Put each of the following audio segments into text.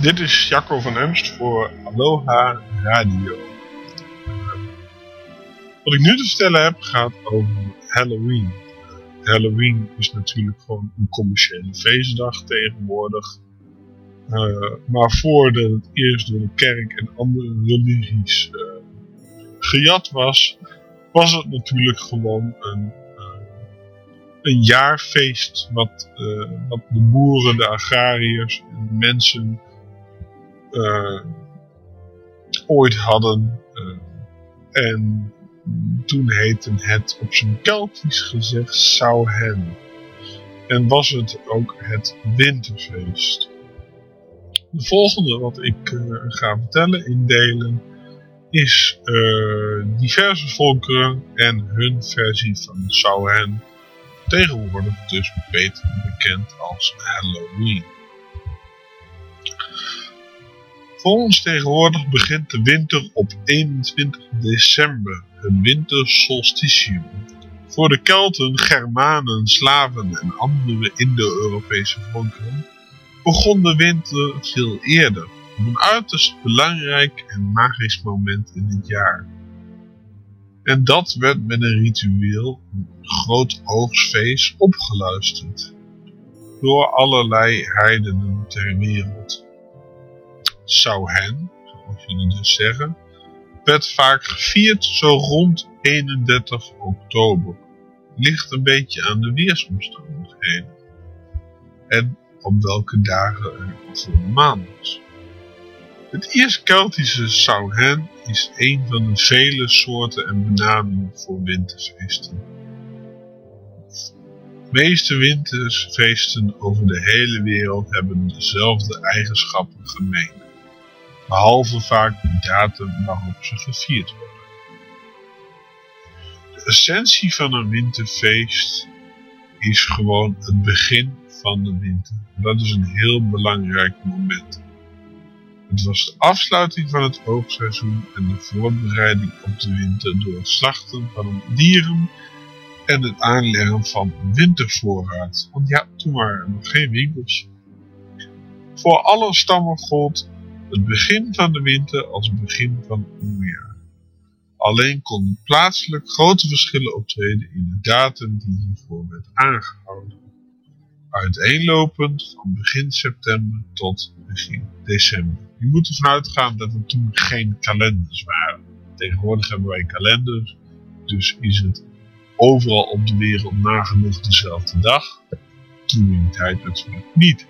Dit is Jacco van Emst voor Aloha Radio. Wat ik nu te vertellen heb gaat over Halloween. Halloween is natuurlijk gewoon een commerciële feestdag tegenwoordig. Uh, maar voordat het eerst door de kerk en andere religies uh, gejat was, was het natuurlijk gewoon een, uh, een jaarfeest wat, wat de boeren, de agrariërs en de mensen ooit hadden. Uh, en toen heette het op zijn Keltisch gezegd Sauhen. En was het ook het winterfeest. De volgende wat ik uh, ga vertellen, indelen, is diverse volkeren en hun versie van Sauhen. Tegenwoordig dus beter bekend als Halloween. Voor ons tegenwoordig begint de winter op 21 december, het wintersolstitium. Voor de Kelten, Germanen, Slaven en andere Indo-Europese volkeren begon de winter veel eerder, op een uiterst belangrijk en magisch moment in het jaar. En dat werd met een ritueel, een groot oogstfeest, opgeluisterd door allerlei heidenen ter wereld. Samhain, zoals jullie dus zeggen, werd vaak gevierd zo rond 31 oktober. Ligt een beetje aan de weersomstandigheden. En op welke dagen er voor de maan is. Het eerst Keltische Samhain is een van de vele soorten en benamingen voor winterfeesten. De meeste winterfeesten over de hele wereld hebben dezelfde eigenschappen gemeen behalve vaak de datum waarop ze gevierd worden. De essentie van een winterfeest is gewoon het begin van de winter. Dat is een heel belangrijk moment. Het was de afsluiting van het oogseizoen en de voorbereiding op de winter door het slachten van dieren en het aanleggen van wintervoorraad. Want ja, toen waren er nog geen winkels. Voor alle stammen gold het begin van de winter als het begin van het nieuwjaar. Alleen konden plaatselijk grote verschillen optreden in de datum die hiervoor werd aangehouden. Uiteenlopend van begin september tot begin december. Je moet ervan uitgaan dat er toen geen kalenders waren. Tegenwoordig hebben wij kalenders, dus is het overal op de wereld nagenoeg dezelfde dag. Toen in die tijd natuurlijk niet.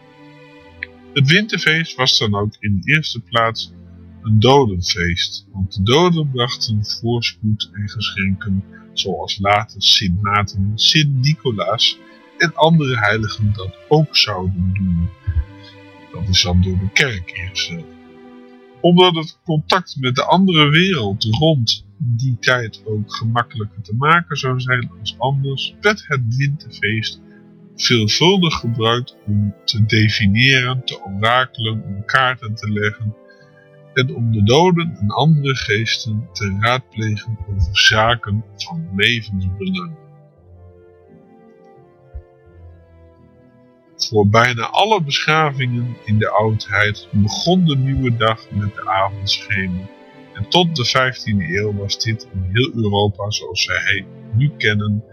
Het winterfeest was dan ook in de eerste plaats een dodenfeest, want de doden brachten voorspoed en geschenken, zoals later Sint Maarten, Sint Nicolaas en andere heiligen dat ook zouden doen. Dat is dan door de kerk ingesteld. Omdat het contact met de andere wereld rond die tijd ook gemakkelijker te maken zou zijn als anders, werd het winterfeest veelvuldig gebruikt om te definiëren, te orakelen, om kaarten te leggen en om de doden en andere geesten te raadplegen over zaken van levensbelang. Voor bijna alle beschavingen in de oudheid begon de nieuwe dag met de avondschemer. En tot de 15e eeuw was dit in heel Europa, zoals zij nu kennen,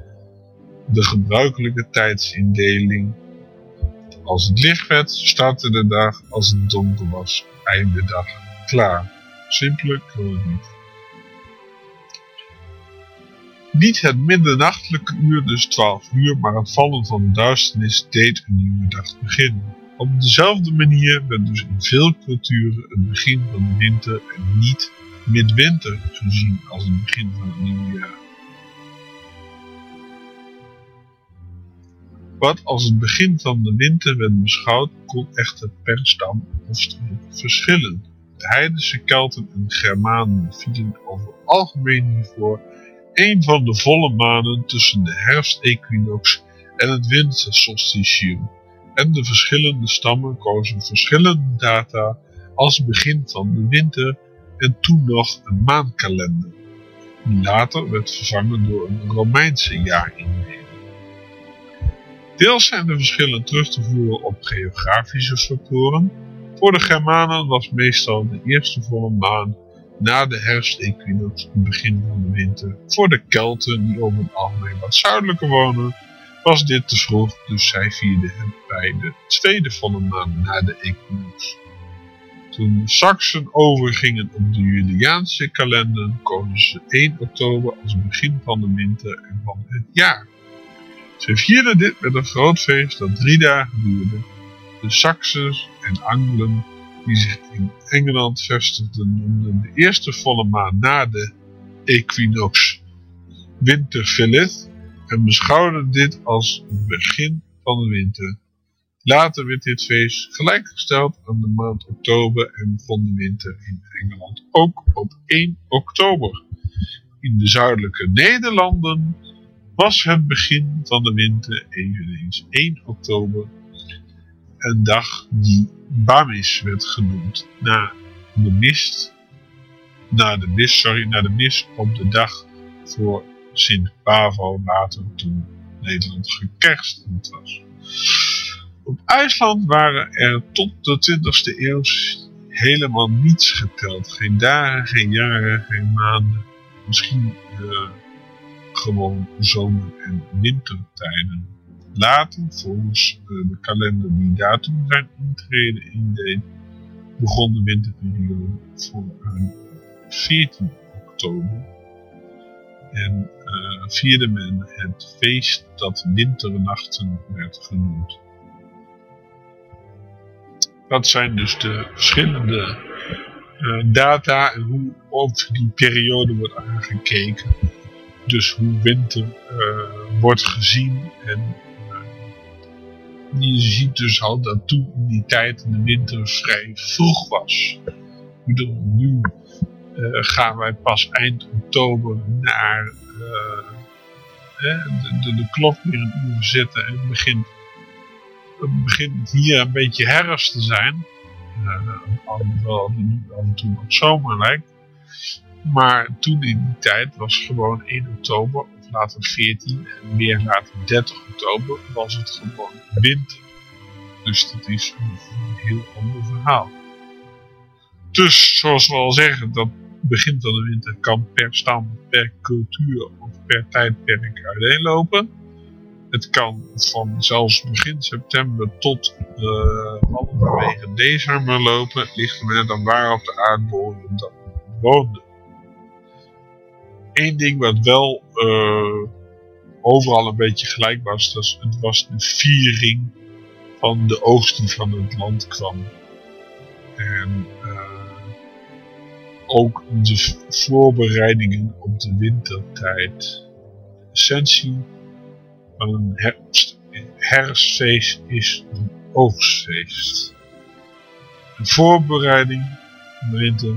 de gebruikelijke tijdsindeling. Als het licht werd, startte de dag. Als het donker was, einde dag. Klaar. Simpeler kan het niet. Niet het middernachtelijke uur, dus 12 uur, maar het vallen van de duisternis deed een nieuwe dag beginnen. Op dezelfde manier werd dus in veel culturen het begin van de winter en niet midwinter gezien als het begin van het nieuwe jaar. Wat als het begin van de winter werd beschouwd, kon echter per stam of streek verschillen. De heidense Kelten en Germanen vielen over algemeen niveau een van de volle maanden tussen de herfstequinox en het wintersolstitium. En de verschillende stammen kozen verschillende data als begin van de winter en toen nog een maankalender. Die later werd vervangen door een Romeinse jaarindeling. Deels zijn de verschillen terug te voeren op geografische factoren. Voor de Germanen was meestal de eerste volle maan na de herfstequinox het begin van de winter. Voor de Kelten, die over het algemeen wat zuidelijker wonen, was dit te vroeg, dus zij vierden het bij de tweede volle maan na de equinox. Toen de Saksen overgingen op de Juliaanse kalender, kozen ze 1 oktober als begin van de winter en van het jaar. Ze vierden dit met een groot feest dat drie dagen duurde. De Saxers en Anglen die zich in Engeland vestigden noemden de eerste volle maan na de equinox Winterfilith en beschouwden dit als het begin van de winter. Later werd dit feest gelijkgesteld aan de maand oktober en begon de winter in Engeland ook op 1 oktober. In de zuidelijke Nederlanden was het begin van de winter eveneens 1 oktober. Een dag die Bamis werd genoemd. Na de mist, na de mist, sorry, na de mist op de dag voor Sint Pavo later toen Nederland gekerstend was. Op IJsland waren er tot de 20e eeuw helemaal niets geteld. Geen dagen, geen jaren, geen maanden. Misschien uh, gewoon zomer- en wintertijden. Later, volgens eh, de kalender die daartoe zijn intreden indeed, begon de winterperiode voor 14 oktober. En uh, vierde men het feest dat winternachten werd genoemd. Dat zijn dus de verschillende data en hoe op die periode wordt aangekeken dus hoe winter uh, wordt gezien. En uh, je ziet dus al dat toen in die tijd de winter vrij vroeg was. Ik bedoel, nu uh, gaan wij pas eind oktober naar de, de, de, klok weer een uur zetten en het begint, het begint hier een beetje herfst te zijn. alhoewel die nu af en toe nog zomer lijkt. Maar toen in die tijd was gewoon 1 oktober, of later 14 en weer later 30 oktober was het gewoon winter. Dus dat is een heel ander verhaal. Dus, zoals we al zeggen, dat begint van de winter kan per stam, per cultuur of per tijdperk uiteenlopen. Het kan van zelfs begin september tot uh, halverwege december lopen. Ligt er aan waar op de aardbol je dat woonde. Eén ding wat wel uh, overal een beetje gelijk was, dat het was de viering van de oogst die van het land kwam. En uh, ook de voorbereidingen op de wintertijd. De essentie van een herfst, herfstfeest is een oogstfeest. De voorbereiding van de winter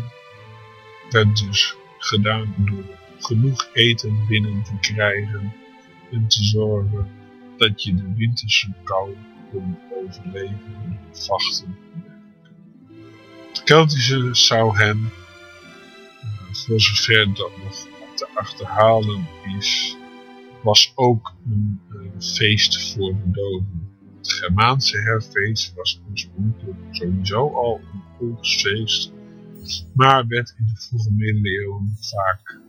werd dus gedaan door genoeg eten binnen te krijgen en te zorgen dat je de winterse kou kon overleven, vachten. De Keltische zou hen, eh, voor zover dat nog te achterhalen is, was ook een, feest voor de doden. Het Germaanse herfeest was oorspronkelijk sowieso al een volksfeest, maar werd in de vroege middeleeuwen vaak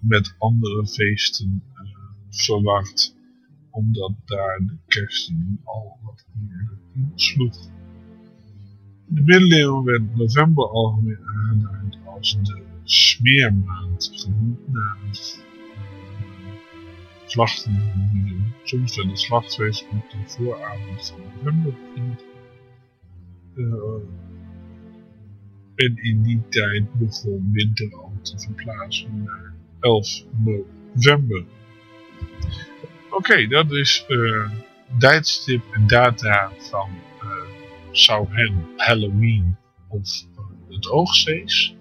met andere feesten uh, verwacht, omdat daar de kersten al wat meer insloeg. In de middeleeuwen werd november algemeen aangeduid als de smeermaand, genoemd naar het slachten Soms wel een slachtfeest op de vooravond van november. Uh, en in die tijd begon winter al te verplaatsen naar 11 november. Oké, dat is uh, tijdstip en data van uh, Halloween of uh, het oogstfeest.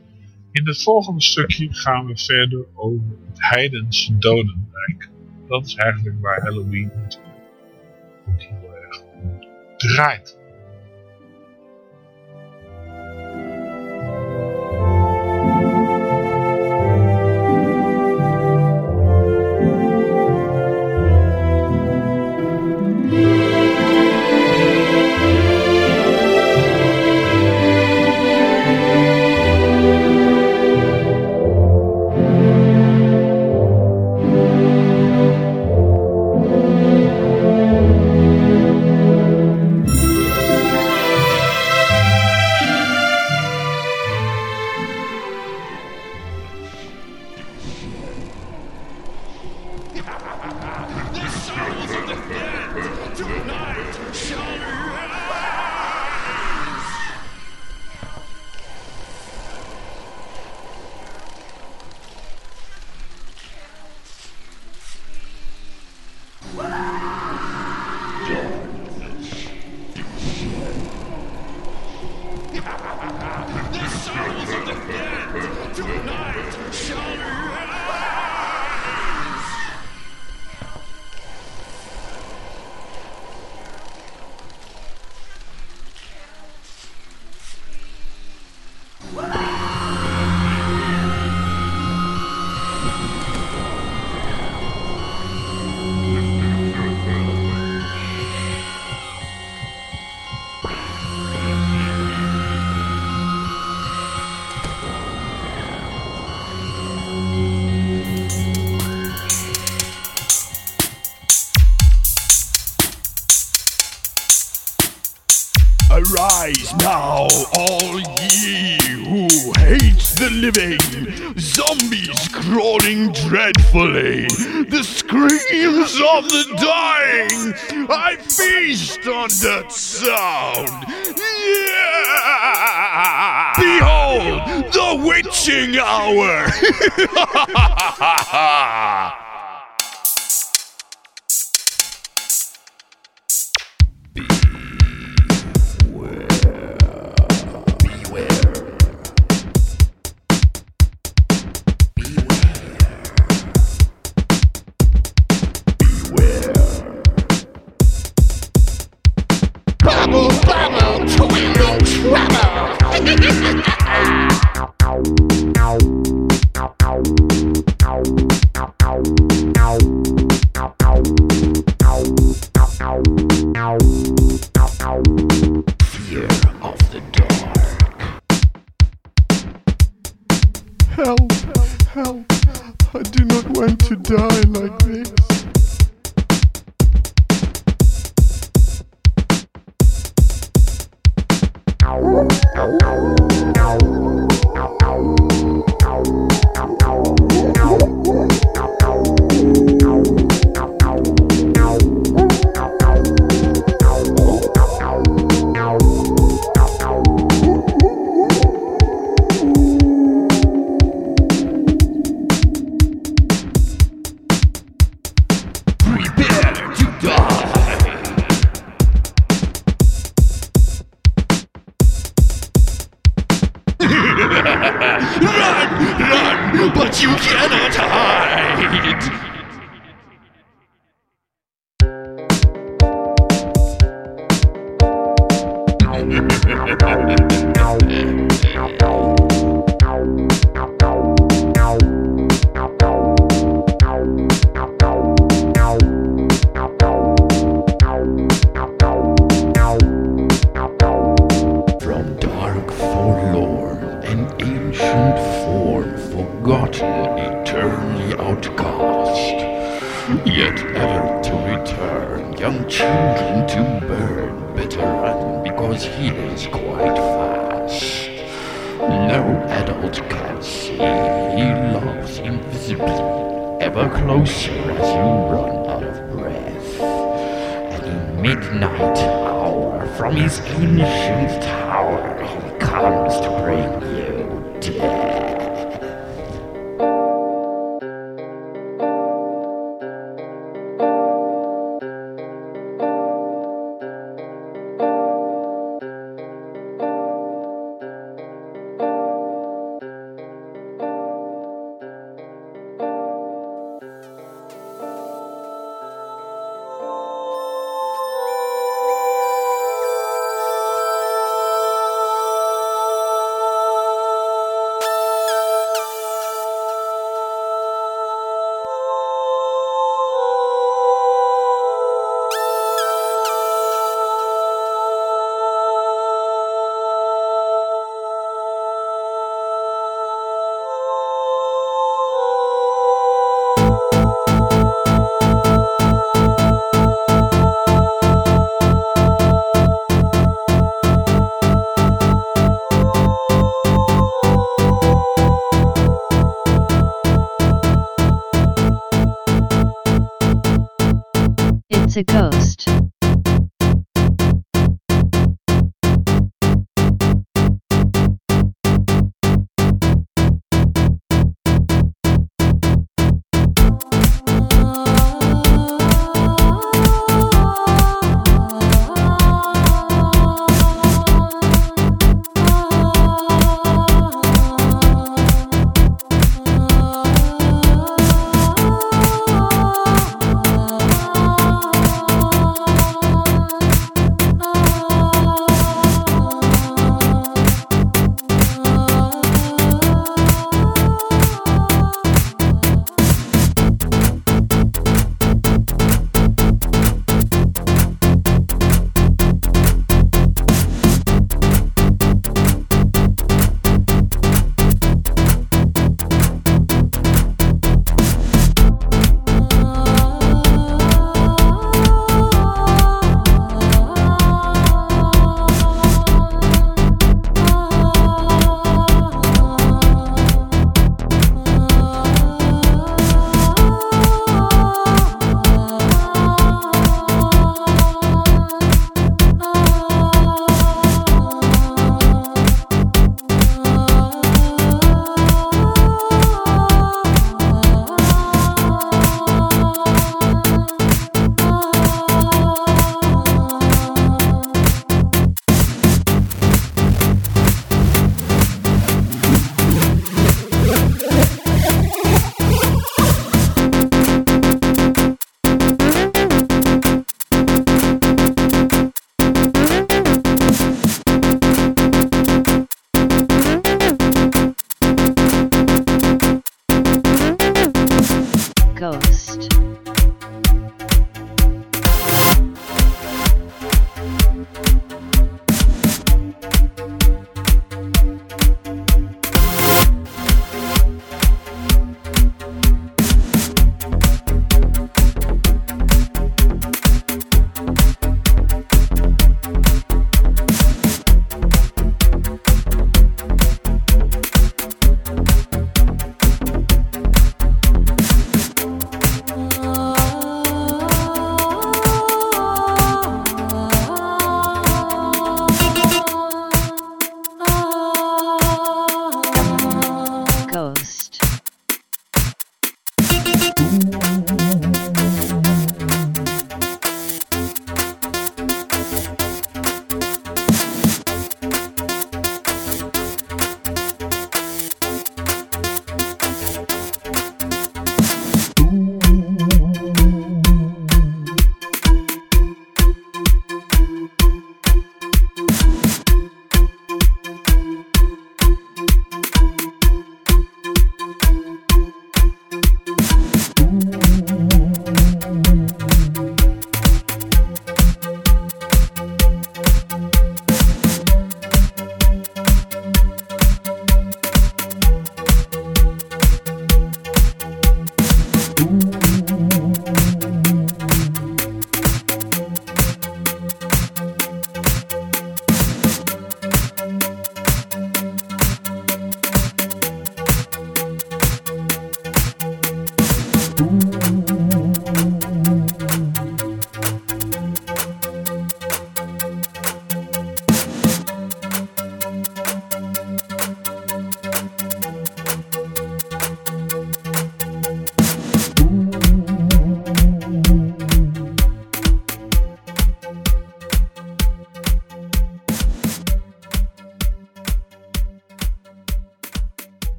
In het volgende stukje gaan we verder over het heidense dodenrijk dat is eigenlijk waar Halloween ook heel erg om draait. Living, zombies crawling dreadfully, the screams of the dying. I feast on that sound. Yeah! Behold, the witching hour! went to die like this. Ow, ow, ow.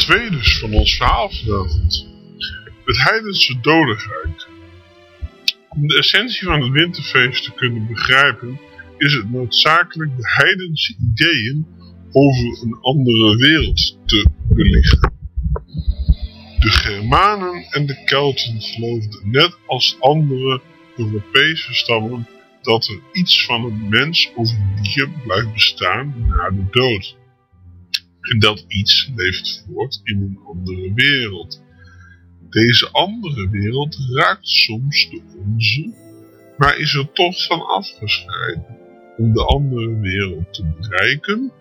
2 dus van ons verhaal vanavond. Het heidense dodenrijk. Om de essentie van het winterfeest te kunnen begrijpen, is het noodzakelijk de heidense ideeën over een andere wereld te belichten. De Germanen en de Kelten geloofden net als andere Europese stammen dat er iets van een mens of een dier blijft bestaan na de dood. Dat iets leeft voort in een andere wereld. Deze andere wereld raakt soms de onze, maar is er toch van afgescheiden. Om de andere wereld te bereiken,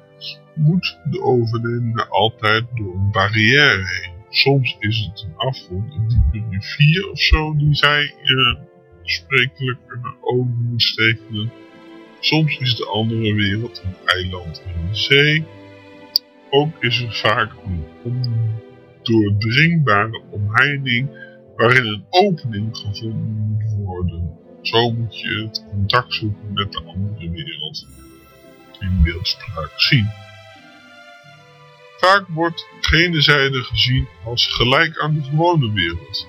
moet de overlevende altijd door een barrière heen. Soms is het een afgrond, een diepe rivier of zo, die zij sprekelijk over moet steken. Soms is de andere wereld een eiland in de zee. Ook is er vaak een ondoordringbare omheining waarin een opening gevonden moet worden. Zo moet je het contact zoeken met de andere wereld in beeldspraak zien. Vaak wordt gene zijde gezien als gelijk aan de gewone wereld.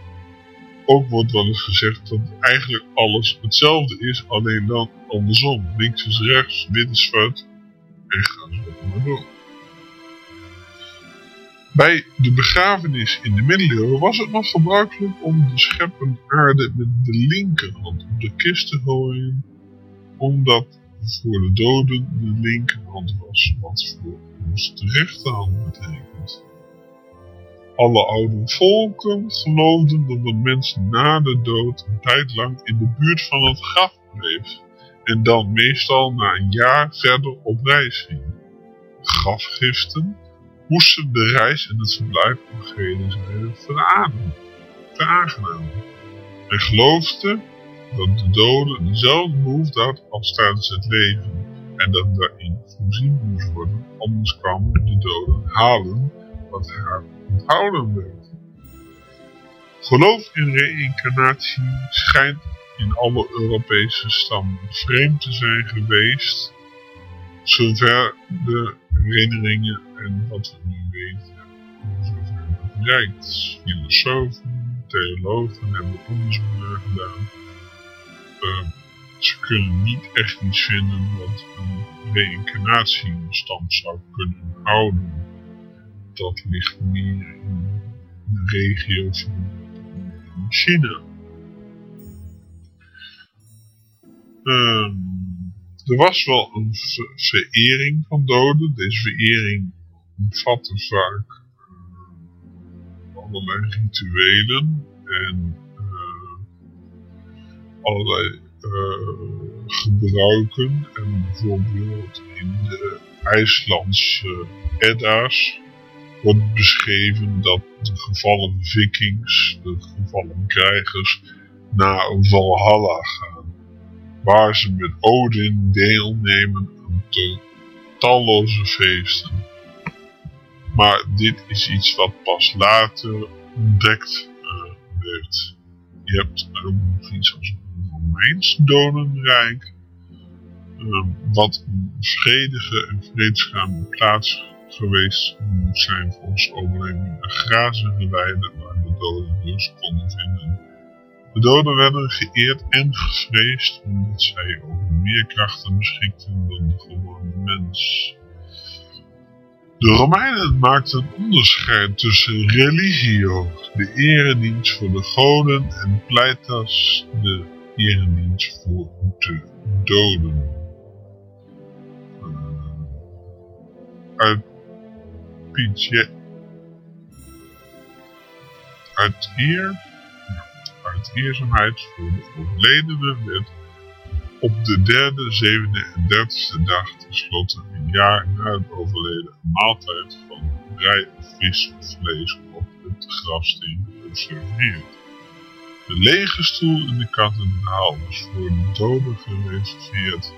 Ook wordt wel eens gezegd dat eigenlijk alles hetzelfde is, alleen dan andersom. Links is rechts, wit is zwart en ga zo maar door. Bij de begrafenis in de middeleeuwen was het nog gebruikelijk om de scheppen aarde met de linkerhand op de kist te gooien, omdat voor de doden de linkerhand was, wat voor ons de rechterhand betekent. Alle oude volken geloofden dat de mens na de dood een tijd lang in de buurt van het graf bleef en dan meestal na een jaar verder op reis ging. Grafgiften moesten de reis en het verblijf op gene zijde veraangenamen. Hij geloofde dat de dode dezelfde behoefte had als tijdens het leven en dat daarin voorzien moest worden, anders kwam de doden halen wat haar onthouden werd. Geloof in reïncarnatie schijnt in alle Europese stammen vreemd te zijn geweest, zover de herinneringen en wat we nu weten, zover het bereikt. Filosofen, theologen hebben onderzoek naar gedaan. Uh, ze kunnen niet echt iets vinden wat een reïncarnatie in stand zou kunnen houden. Dat ligt meer in de regio van China. Uh, er was wel een verering van doden. Deze verering omvatte vaak uh, allerlei rituelen en uh, allerlei gebruiken. En bijvoorbeeld in de IJslandse Edda's wordt beschreven dat de gevallen vikings, de gevallen krijgers, naar Valhalla gaan. Waar ze met Odin deelnemen aan talloze feesten. Maar dit is iets wat pas later ontdekt uh, werd. Je hebt ook nog iets als een Romeins dodenrijk. Uh, wat een vredige en vreedzame plaats geweest moet zijn voor onze overleving. Een grazige weide waar de doden rust konden vinden. De doden werden geëerd en gevreesd omdat zij over meer krachten beschikten dan de gewone mens. De Romeinen maakten een onderscheid tussen religio, de eredienst voor de goden, en pleitas, de eredienst voor de doden. Uh, uit Pietje. Uit eer, uit eerzaamheid voor de overledene werd op de derde, zevende en dertigste dag tenslotte een jaar na het overleden een maaltijd van rij of vis of vlees op het grafsteen geserveerd. De lege stoel in de kathedraal was voor de doden gereserveerd.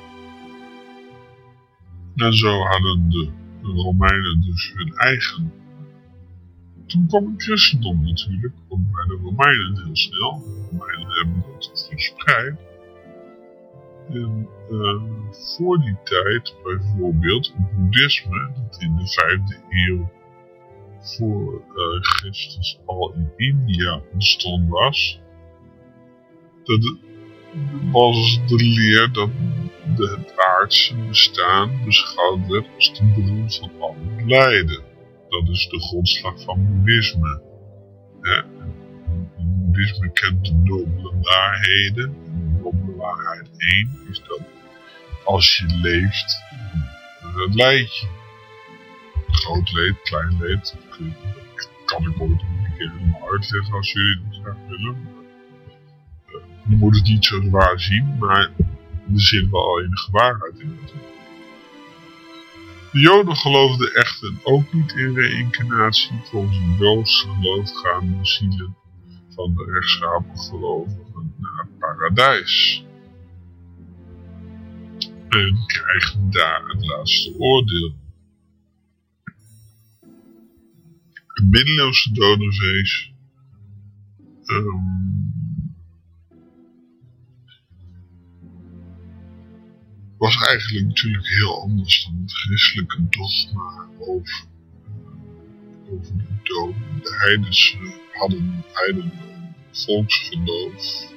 En zo hadden de Romeinen dus hun eigen. Toen kwam het christendom natuurlijk, ook bij de Romeinen heel snel. De Romeinen hebben dat verspreid. En uh, voor die tijd bijvoorbeeld het boeddhisme, dat in de vijfde eeuw voor uh, Christus al in India ontstond was, dat was de leer dat het aardse bestaan beschouwd werd als de bron van al het lijden. Dat is de grondslag van boeddhisme. Ja, boeddhisme kent de nobele waarheden. Waarheid 1 is dat als je leeft, dan leid je. Groot leed, klein leed, dat kan ik ooit een keer helemaal uitleggen als jullie dat graag willen. Je moet het niet zo zwaar zien, maar er zit wel enige waarheid in De Joden geloofden echter ook niet in reïncarnatie. Volgens een Joods geloof gaan de zielen van de rechtschapen gelovigen naar het paradijs. En krijgen daar het laatste oordeel. Het middeleeuwse dodenfeest um, was eigenlijk natuurlijk heel anders dan het christelijke dogma over, uh, over de dood. De heidens hadden heiden volksgeloof.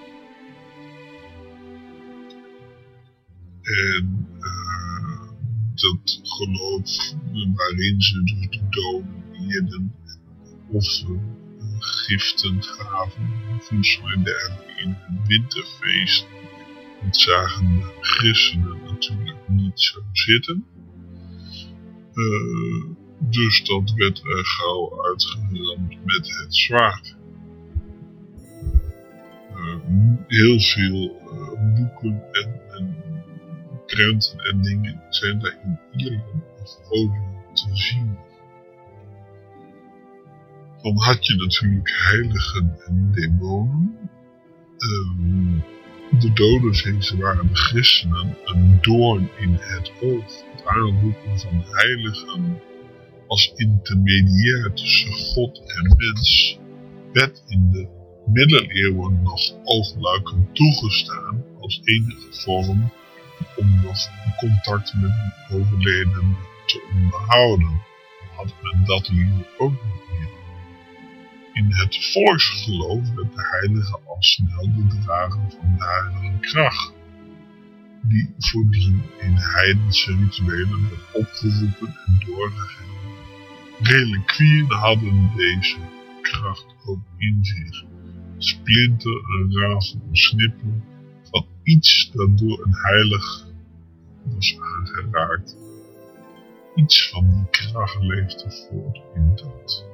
En uh, dat geloof waarin ze dus de doden of uh, giften gaven, voedsel en dergelijke in hun winterfeest dat zagen de christenen natuurlijk niet zo zitten. Uh, dus dat werd er gauw uitgeramd met het zwaard. Heel veel boeken en, en krenten en dingen zijn daar in Ierland over te zien. Dan had je natuurlijk heiligen en demonen. Uh, de dodenfeesten waren de christenen een doorn in het oog. Het aanroepen van heiligen als intermediair tussen God en mens werd in de middeleeuwen nog oogluiken toegestaan als enige vorm om nog contact met de overleden te onderhouden. Had men dat liever ook niet meer. In het volksgeloof werd de heilige al snel de drager van de heilige kracht, die voordien in heidense rituelen werd opgeroepen en doorgegeven. Reliquieën hadden deze kracht ook in zich. Splinter en razen snippen van iets dat door een heilig was aangeraakt. Iets van die kracht leefde voort in dat.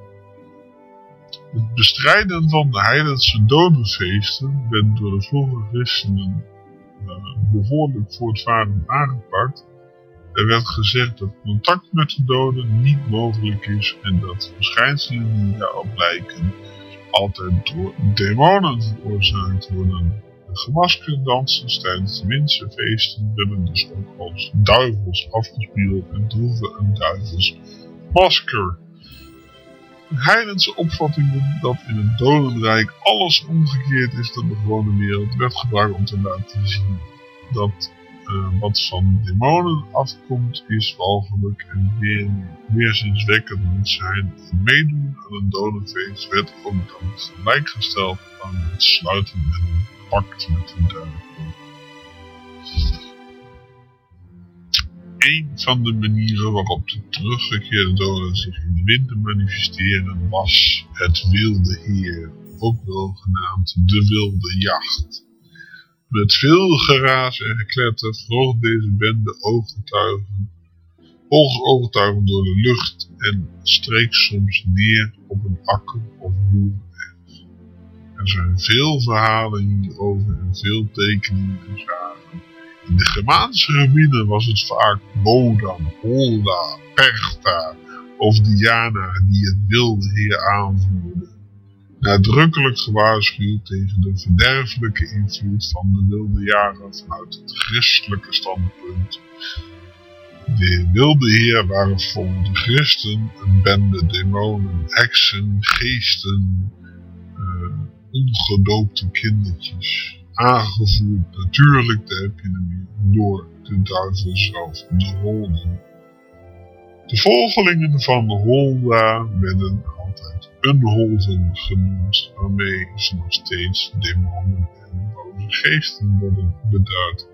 Het bestrijden van de heidense dodenfeesten werd door de vroege christenen uh, behoorlijk voortvarend aangepakt. Er werd gezegd dat contact met de doden niet mogelijk is en dat verschijnselen die daarop lijken altijd door demonen veroorzaakt worden. De gemaskerde dansers tijdens de winterfeesten werden dus ook als duivels afgespeeld en droegen een duivels masker. De heidense opvattingen dat in het dodenrijk alles omgekeerd is dan de gewone wereld werd gebruikt om te laten zien dat uh, wat van demonen afkomt is walgelijk en weer, weerzinswekkend moet zijn. Meedoen aan een dodenfeest werd ook dan gelijkgesteld aan het sluiten met een pact met duivel. Een van de manieren waarop de teruggekeerde doden zich in de winter manifesteren was het wilde heer, ook wel genaamd de wilde jacht. Met veel geraas en gekletter vroeg deze bende ooggetuigen, ooggetuigen door de lucht en streek soms neer op een akker of boerenerf. Er zijn veel verhalen hierover en veel tekeningen en. In de Germaanse gebieden was het vaak Bodam, Holda, Perchta of Diana die het wilde heer aanvoerde nadrukkelijk gewaarschuwd tegen de verderfelijke invloed van de wilde jaren vanuit het christelijke standpunt. De wilde heer waren volgens de christen een bende demonen, heksen, geesten, ongedoopte kindertjes, aangevoerd natuurlijk de epidemie door de duivel zelf, de holden. De volgelingen van de Holda werden altijd Unholden genoemd, waarmee ze nog steeds demonen en boze geesten worden beduid.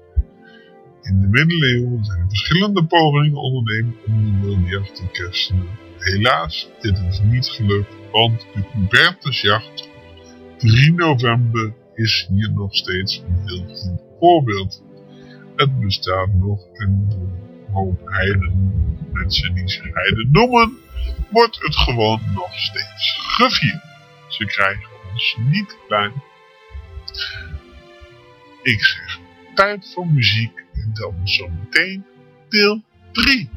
In de middeleeuwen zijn verschillende pogingen ondernemen om de wildejacht te kerstenen. Helaas, dit is niet gelukt, want de Hubertusjacht 3 november is hier nog steeds een heel goed voorbeeld. Het bestaat nog een hoop heiden, mensen die zich heiden noemen, wordt het gewoon nog steeds gevierd. Ze krijgen ons niet klein. Ik zeg tijd voor muziek en dan zometeen deel 3.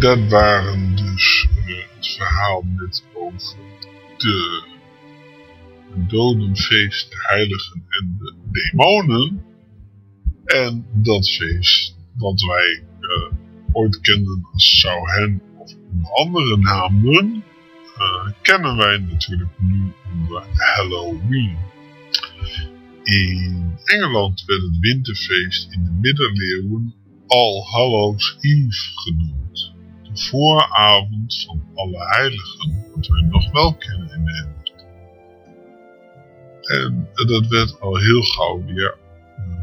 Dat waren dus het verhaal net over de dodenfeest, de heiligen en de demonen. En dat feest wat wij uh, ooit kenden als Samhain of andere namen, uh, kennen wij natuurlijk nu onder Halloween. In Engeland werd het winterfeest in de middeleeuwen All Hallows Eve genoemd. Vooravond van alle heiligen, wat wij nog wel kennen in Nederland. En dat werd al heel gauw weer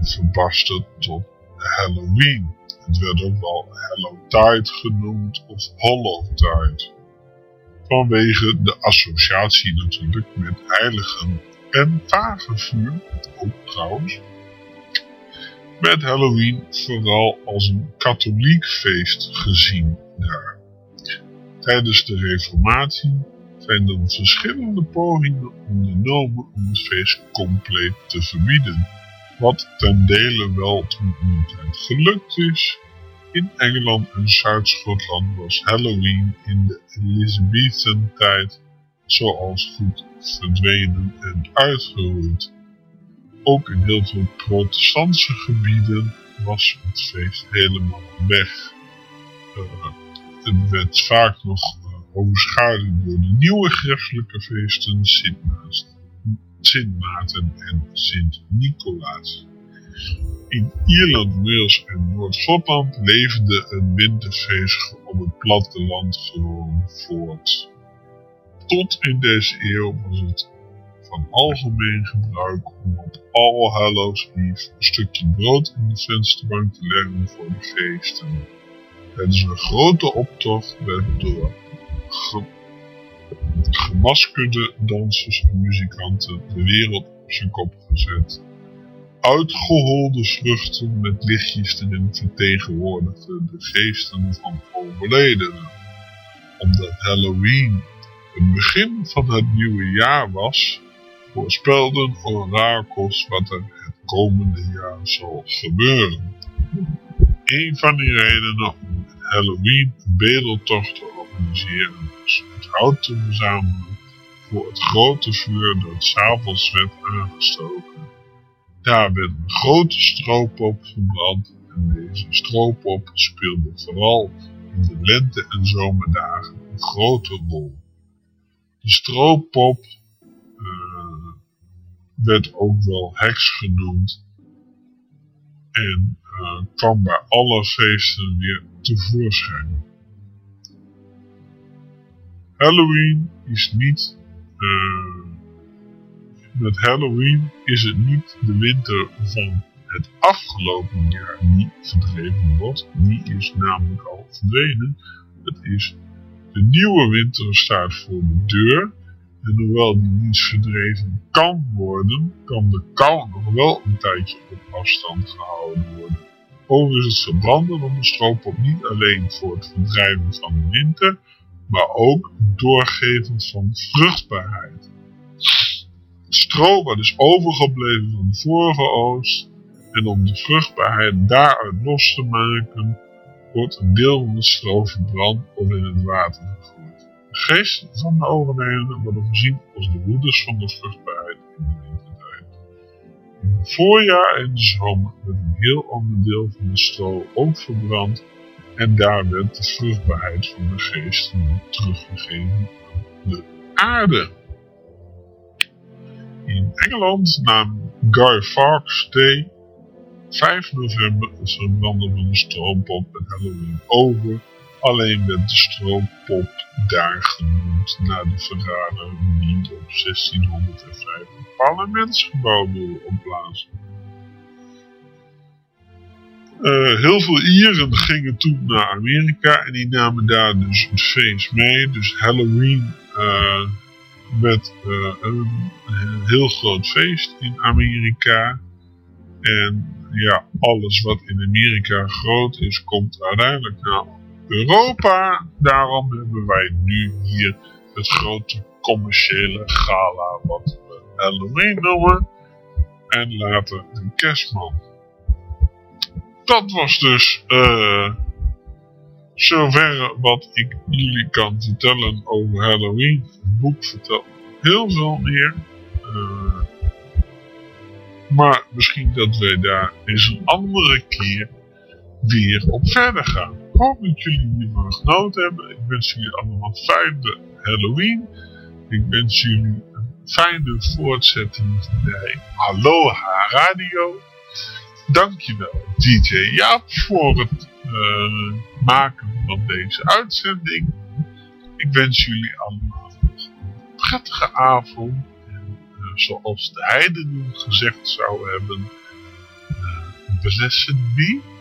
verbasterd tot Halloween. Het werd ook wel Hallowtide genoemd of Hollowtide. Vanwege de associatie natuurlijk met heiligen en vagevuur, ook trouwens werd Halloween vooral als een katholiek feest gezien Tijdens de reformatie zijn er verschillende pogingen ondernomen om het feest compleet te verbieden. Wat ten dele wel toen in tijd gelukt is. In Engeland en Zuid-Schotland was Halloween in de Elizabethan tijd zoals goed verdwenen en uitgeroeid. Ook in heel veel protestantse gebieden was het feest helemaal weg. Uh, het werd vaak nog uh, overschaduwd door de nieuwe gerechtelijke feesten Sint Maarten en Sint Nicolaas. In Ierland, Wales en Noord-Schotland leefde een winterfeest op het platteland gewoon voort. Tot in deze eeuw was het van algemeen gebruik om op All Hallows Eve een stukje brood in de vensterbank te leggen voor de feesten. Tijdens een grote optocht door gemaskerde dansers en muzikanten de wereld op zijn kop gezet. Uitgeholde vruchten met lichtjes erin vertegenwoordigden de geesten van overledenen. Omdat Halloween het begin van het nieuwe jaar was, voorspelden orakels wat er het komende jaar zal gebeuren. Een van die redenen Halloween een bedeltocht te organiseren was het hout te verzamelen voor het grote vuur dat s'avonds werd aangestoken. Daar werd een grote stroopop verbrand en deze stroopop speelde vooral in de lente- en zomerdagen een grote rol. De stroopop uh, werd ook wel heks genoemd. En uh, kwam bij alle feesten weer tevoorschijn. Halloween is niet... Uh, met Halloween is het niet de winter van het afgelopen jaar die verdreven wordt. Die is namelijk al verdwenen. Het is de nieuwe winter staat voor de deur. En hoewel die niet verdreven kan worden, kan de kou nog wel een tijdje op afstand gehouden worden. Overigens het verbranden van de stroopop niet alleen voor het verdrijven van de winter, maar ook doorgevend van vruchtbaarheid. Stro wat is overgebleven van de vorige oogst en om de vruchtbaarheid daaruit los te maken, wordt een deel van de stro verbrand of in het water gegooid. De geesten van de overledenen worden gezien als de woeders van de vruchtbaarheid in de wintertijd. Het voorjaar en de zomer wordt een heel ander deel van de stro ook verbrand en daar werd de vruchtbaarheid van de geesten teruggegeven aan de aarde. In Engeland nam Guy Fawkes Day 5 november is er branden van de stroompop met Halloween over. Alleen werd de stroompop daar genoemd naar de verrader die op 1605 een parlementsgebouw wilde opblazen. Uh, heel veel Ieren gingen toen naar Amerika en die namen daar dus het feest mee. Dus Halloween werd uh, een, een heel groot feest in Amerika. En ja, alles wat in Amerika groot is, komt uiteindelijk naar Europa. Daarom hebben wij nu hier het grote commerciële gala wat we Halloween noemen. En later een kerstman. Dat was dus uh, zover wat ik jullie kan vertellen over Halloween. Het boek vertelt heel veel meer. Uh, maar misschien dat wij daar eens een andere keer weer op verder gaan. Hoop dat jullie hiervan genoten hebben. Ik wens jullie allemaal een fijne Halloween. Ik wens jullie een fijne voortzetting bij Aloha Radio. Dankjewel DJ Jaap voor het uh, maken van deze uitzending. Ik wens jullie allemaal een prettige avond zoals de heidenen gezegd zou hebben, uh, blessed be.